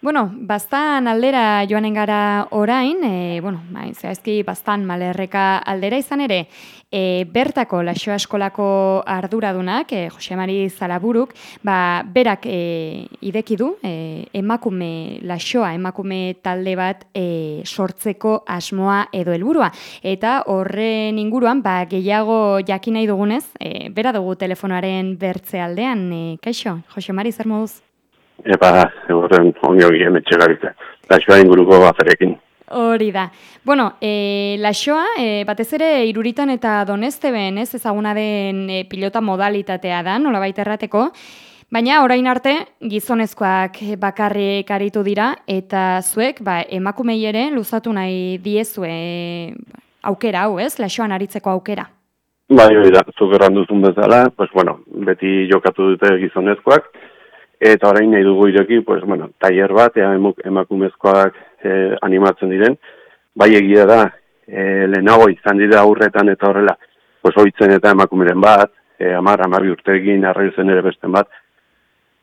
Bueno, bastan aldera joanen gara orain, e, bueno, bai, zehazki bastan malerreka aldera izan ere, e, bertako lasoa eskolako arduradunak, e, Jose Mari Zalaburuk, ba, berak e, ideki du, e, emakume lasoa, emakume talde bat e, sortzeko asmoa edo helburua. Eta horren inguruan, ba, gehiago jakin nahi dugunez, e, bera dugu telefonoaren bertze aldean, e, kaixo, Jose Mari, zer moduz? Epa, horren onio gien etxegaritza. Laixoa inguruko bazarekin. Hori da. Bueno, e, laixoa, e, batez ere iruritan eta doneste ben, ez ezaguna den e, pilota modalitatea da, nola errateko, baina orain arte gizonezkoak bakarrik aritu dira, eta zuek, ba, emakumei ere luzatu nahi diezue aukera hau, ez, laixoan aritzeko aukera. Bai, hori da, zugerran duzun bezala, pues, bueno, beti jokatu dute gizonezkoak, eta orain nahi dugu ireki, pues, bueno, tailer bat, ea emakumezkoak e, animatzen diren, bai egia da, e, lehenago izan dira aurretan eta horrela, pues, oitzen eta emakumeren bat, e, amar, amabi urtegin, arraizen ere besten bat,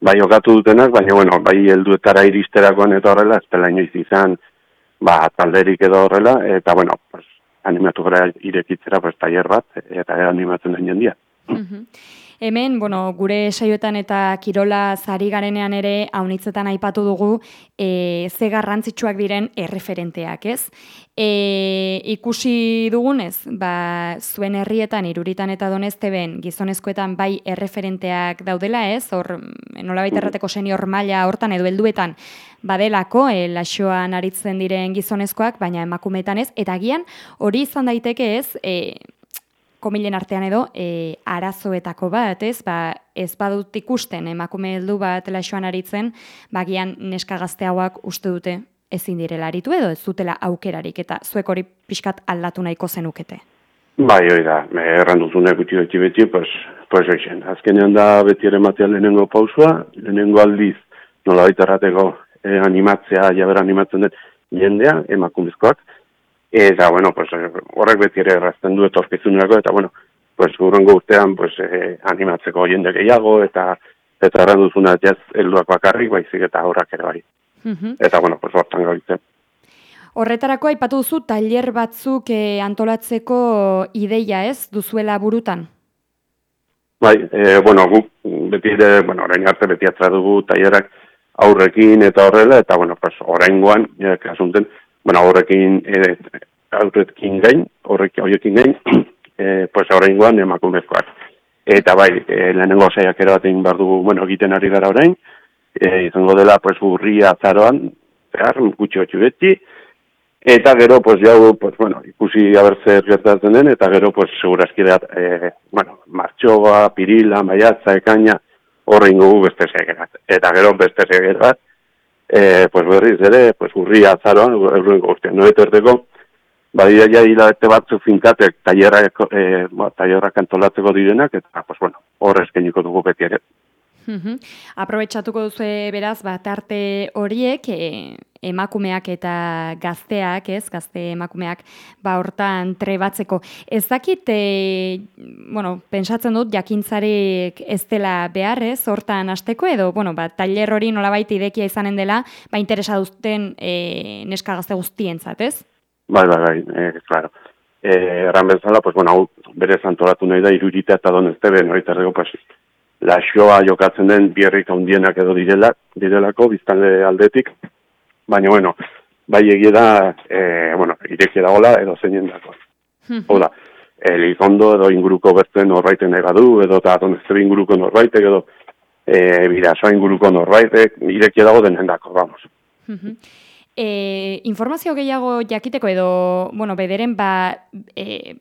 bai okatu dutenak, baina, bueno, bai helduetara iristerakoan eta horrela, ez dela inoiz izan, ba, talderik edo horrela, eta, bueno, pues, animatu gara irekitzera, pues, tailer bat, eta animatzen den jendia. Mm Hemen, bueno, gure saioetan eta kirola zari garenean ere haunitzetan aipatu dugu e, ze garrantzitsuak diren erreferenteak, ez? E, ikusi dugunez, ba, zuen herrietan, iruritan eta donezteben gizonezkoetan bai erreferenteak daudela, ez? Hor, nola errateko senior maila hortan edo helduetan badelako, e, laxoan aritzen diren gizonezkoak, baina emakumeetan ez, eta gian hori izan daiteke ez, e, komilen artean edo e, arazoetako bat, ez? Ba, ez badut ikusten emakume heldu bat laixoan aritzen, bagian neska gazte hauak uste dute ezin direla aritu edo ez dutela aukerarik eta zuek hori pixkat aldatu nahiko zenukete. Bai, hori da, erranduzune guti beti beti, pues, pues oixen. Azkenean da beti ere matea lehenengo pausua, lehenengo aldiz, nola baita errateko eh, animatzea, jaber animatzen dut jendea, emakumezkoak, Eta, bueno, pues, horrek beti ere errazten du etorkizunerako, eta, bueno, pues, urrengo urtean, pues, eh, animatzeko jende gehiago, eta eta erran duzuna jaz helduak bakarrik, baizik eta horrak ere bai. Eta, bueno, pues, hortan gaitzen. Horretarako aipatu duzu tailer batzuk eh, antolatzeko ideia ez, duzuela burutan? Bai, e, bueno, guk beti ere, bueno, orain arte beti atra dugu tailerak aurrekin eta horrela, eta, bueno, pues, orain guan, e, kasunten, bueno, horrekin e, aurrekin gain, horrekin horrekin gain, e, pues horrengoan emakumezkoak. Eta bai, e, lehenengo zaiak erabatein behar dugu, bueno, egiten ari gara orain, e, izango dela, pues, urria zaroan, behar, gutxi gutxi beti, eta gero, pues, jau, pues, bueno, ikusi abertzer gertatzen den, eta gero, pues, segurazki da, e, bueno, martxoa, pirila, maiatza, ekaina, horrein gugu beste zaiak Eta gero, beste zaiak e, pues berriz ere, pues urria azaroan, euruen guztian, no etorteko, badira ja hilabete batzu finkatek tailerrak e, ba, tailerrak antolatzeko direnak, eta, pues bueno, horrez geniko dugu beti ere. Aprobetxatuko duzu beraz, bat arte horiek, e, emakumeak eta gazteak, ez, gazte emakumeak, ba hortan trebatzeko. Ez dakit, e, bueno, pensatzen dut, jakintzarek ez dela behar, ez, hortan hasteko edo, bueno, ba, tailer hori nolabait idekia izanen dela, ba, interesa duzten e, neska gazte guztientzat, ez? Bai, bai, bai, e, claro. E, erran bezala, pues, bueno, hau bere zantolatu nahi da, irudita eta donezte ben, hori terrego, pues, laxoa jokatzen den bierrik handienak edo direla, direlako, biztanle aldetik, baina, bueno, bai egie da, e, bueno, irekia da gola, edo zeinen dako. Hola, elizondo edo inguruko bertzen norbaiten nahi badu, edo eta donezte inguruko norbaitek, edo e, birasoa inguruko norbaitek, irekia dago denen dako, vamos. E, informazio gehiago jakiteko edo, bueno, bederen, ba, e,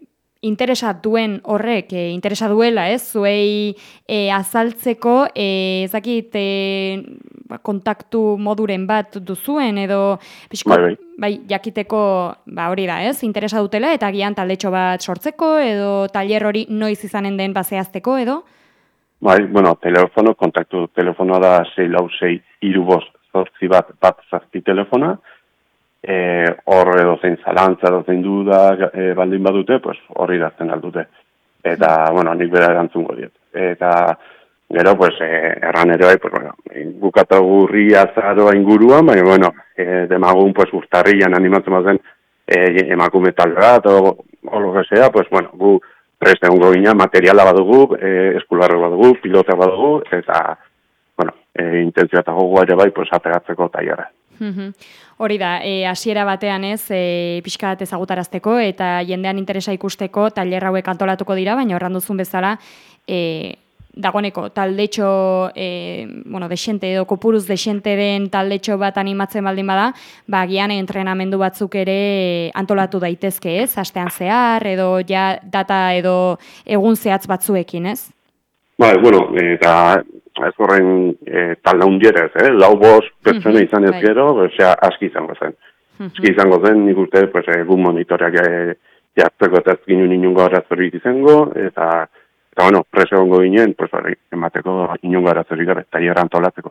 interesa duen horrek, e, interesa duela, ez, zuei e, azaltzeko, e, ezakit, e, ba, kontaktu moduren bat duzuen, edo, pixko, bai, bai. bai, jakiteko, ba, hori da, ez, interesa dutela, eta gian taldetxo bat sortzeko, edo taller hori noiz izanen den baseazteko, edo? Bai, bueno, telefono, kontaktu telefonoa da 6 lau 6 iruboz zortzi bat bat zazpi telefona, e, hor edo zein zalantza edo zein duda e, baldin badute, pues horri dazten aldute. Eta, bueno, nik bera erantzungo diet. Eta Gero, pues, eh, erran ere bai, pues, bueno, bukata gurri azaroa inguruan, baina, bueno, eh, demagun, pues, ustarrian animatzen bazen eh, emakume talde bat, o, o lo que sea, pues, bueno, gu preste hongo gina, materiala badugu, eh, eskularro badugu, pilota badugu, eta, bueno, eh, intentzioa eta gogoa ere bai, pues, ateratzeko taiara. Hori da, e, hasiera batean ez, e, pixka bat ezagutarazteko eta jendean interesa ikusteko tailer hauek antolatuko dira, baina horran duzun bezala, e, dagoeneko taldetxo e, bueno, desente edo kopuruz desente den taldetxo bat animatzen baldin bada, ba gian entrenamendu batzuk ere antolatu daitezke, ez? Astean zehar edo ja data edo egun zehatz batzuekin, ez? Ba, bueno, eta ez horren e, talde hundierez, eh? lau bost pertsona izan ez bai. gero, osea, aski izango zen. Aski izango zen, nik uste, pues, egun monitoreak e, jartzeko eta ez ginen inungo arazorik izango, eta Eta, bueno, preso gongo ginen, pues, emateko inungo arazorik gabe, eta hieran tolatzeko.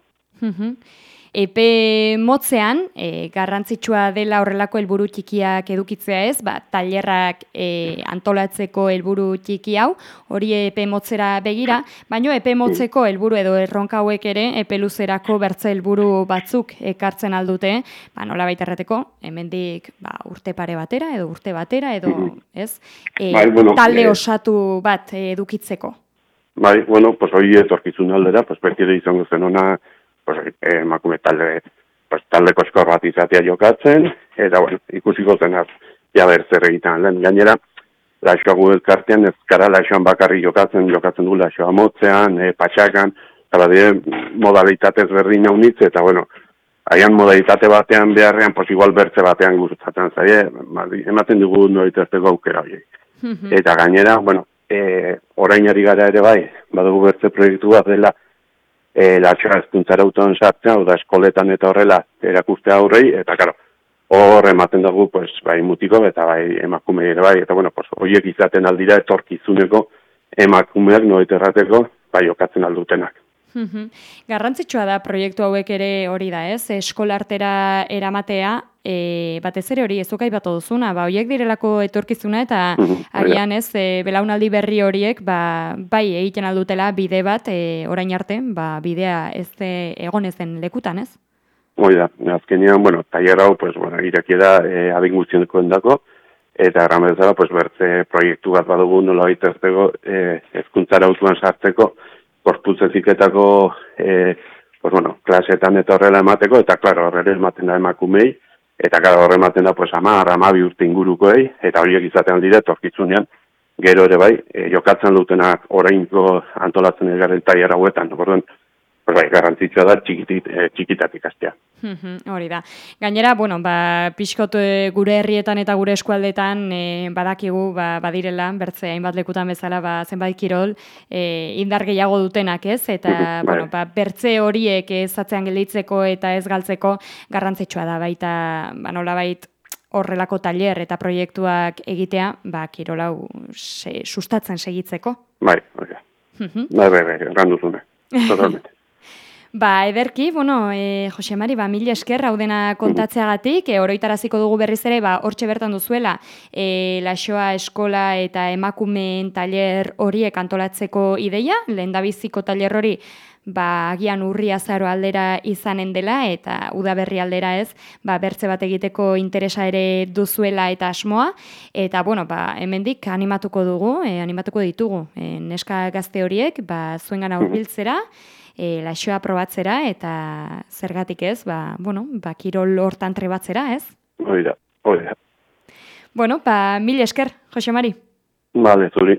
Epe motzean, e, garrantzitsua dela horrelako helburu txikiak edukitzea ez, ba, tailerrak e, antolatzeko helburu txiki hau, hori epe motzera begira, baino epe motzeko helburu edo erronka hauek ere, epe luzerako bertze helburu batzuk ekartzen aldute, ba, nola baita erreteko, hemendik ba, urte pare batera, edo urte batera, edo, ez, e, bai, bueno, talde osatu bat edukitzeko. Bai, bueno, pues hori etorkizun aldera, pues izango zen ona, pues, eh, emakume talde, pues, talde koskor bat izatea jokatzen, eta bueno, ikusiko zenaz, ja zer egiten lehen. Gainera, laixoa gu elkartean, ez gara laixoan bakarri jokatzen, jokatzen du laixoa motzean, e, patxakan, eta badire modalitatez berdin naunitz, eta bueno, haian modalitate batean beharrean, pues igual bertze batean gustatzen zaie, ematen dugu noitazteko aukera horiek. Eta gainera, bueno, e, orainari gara ere bai, badugu bertze proiektu bat dela, e, latxoa ezkuntzara auton sartzen, hau da eskoletan eta horrela erakuste aurrei, eta karo, hor ematen dugu, pues, bai mutiko eta bai emakume ere bai, eta bueno, pues, horiek izaten aldira etorkizuneko emakumeak noeterrateko bai okatzen aldutenak. Garrantzitsua da proiektu hauek ere hori da, ez? Eskolartera eramatea, e, batez ere hori ezukai bat duzuna, ba, horiek direlako etorkizuna eta agian ez, e, belaunaldi berri horiek, ba, bai egiten aldutela bide bat, e, orain arte, ba, bidea ez de, egon ezen lekutan, ez? Hoi da, azkenean, bueno, taier hau, pues, bueno, ireki da, e, adin guztieneko endako, eta erran bezala, pues, bertze proiektu bat badugu nola baita e, ezkuntzara sartzeko, korputzeziketako e, pues bueno, klasetan eta horrela emateko, eta klaro, horrela ematen da emakumei, eta gara horre ematen da, pues, ama, ama bi urte ingurukoei, eta horiek izaten dire, torkitzunean, gero ere bai, e, jokatzen dutenak orainko antolatzen egaren taier hauetan, Pues bai, garrantzitsua da txikitit, e, txikitatik astea. Hori da. Gainera, bueno, ba, pixkot eh, gure herrietan eta gure eskualdetan e, badakigu ba, badirela, bertze hainbat lekutan bezala, ba, zenbait kirol, e, indar gehiago dutenak ez, eta bai. bueno, ba, bertze horiek ez atzean gelditzeko eta ez galtzeko garrantzitsua da, baita, ba, nola bait, horrelako taller eta proiektuak egitea, ba, kirolau se, sustatzen segitzeko. Bai, bai, bai, bai, bai, bai, totalmente. Ba, ederki, bueno, e, Jose Mari, ba, mil esker dena kontatzeagatik, e, oroitaraziko dugu berriz ere, ba, hortxe bertan duzuela, e, lasoa eskola eta emakumeen taller horiek antolatzeko ideia, lehen dabiziko taller hori, ba, agian urri azaro aldera izanen dela, eta udaberri aldera ez, ba, bertze bat egiteko interesa ere duzuela eta asmoa, eta, bueno, ba, hemendik animatuko dugu, e, animatuko ditugu, e, neska gazte horiek, ba, zuen gana urbiltzera, e, laixoa probatzera eta zergatik ez, ba, bueno, ba, kirol hortan trebatzera, ez? Hoi da, hoi da. Bueno, ba, mil esker, Jose Mari. Vale, zuri.